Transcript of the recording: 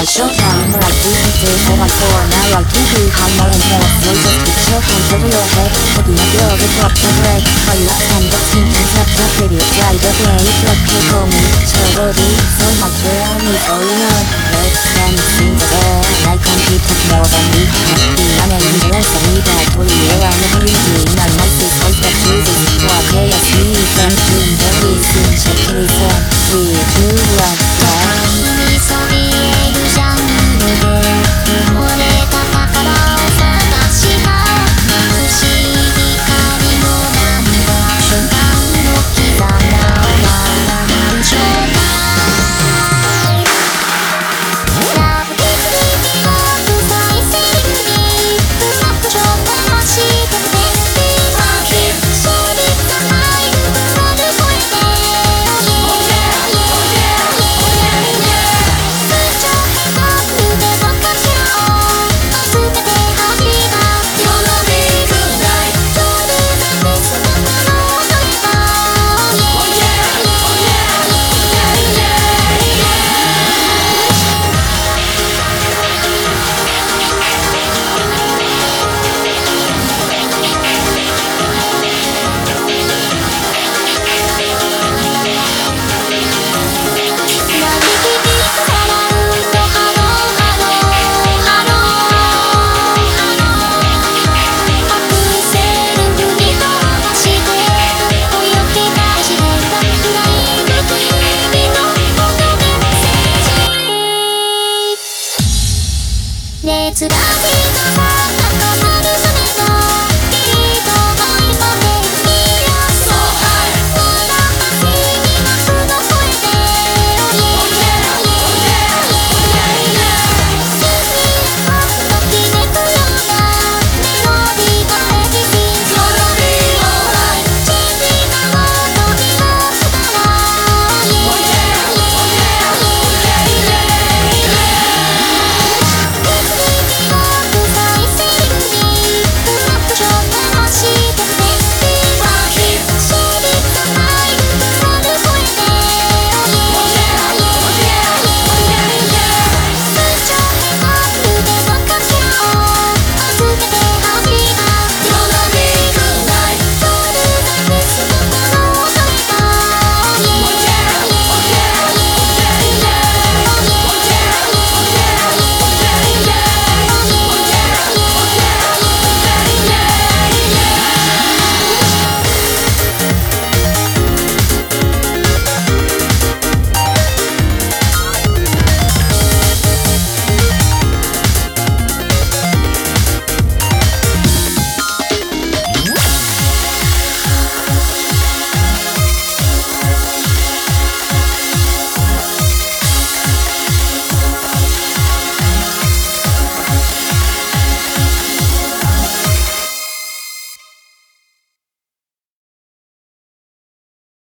าชอบทำมาที่ให้เจอให้ตัวน่ารักที่คือคำว่าแม่เรติดชอบทำจะไม่ยอมให้พอดีเดียวไปชอบแค่แรกไปรักกันก็ทิ้งกันแทบแทบเดียวใจก็แย่ยิ่งรักแค่คงเชื่อว่าดีต้องมาเจอใหมีโอ้ยเงินเลิกกันทิ้งกันแล้วในคอามคิดทั้งหมดวันนี้ที่นั่นยังไม่ได้สัญญ่ตัวเองแล้ว to the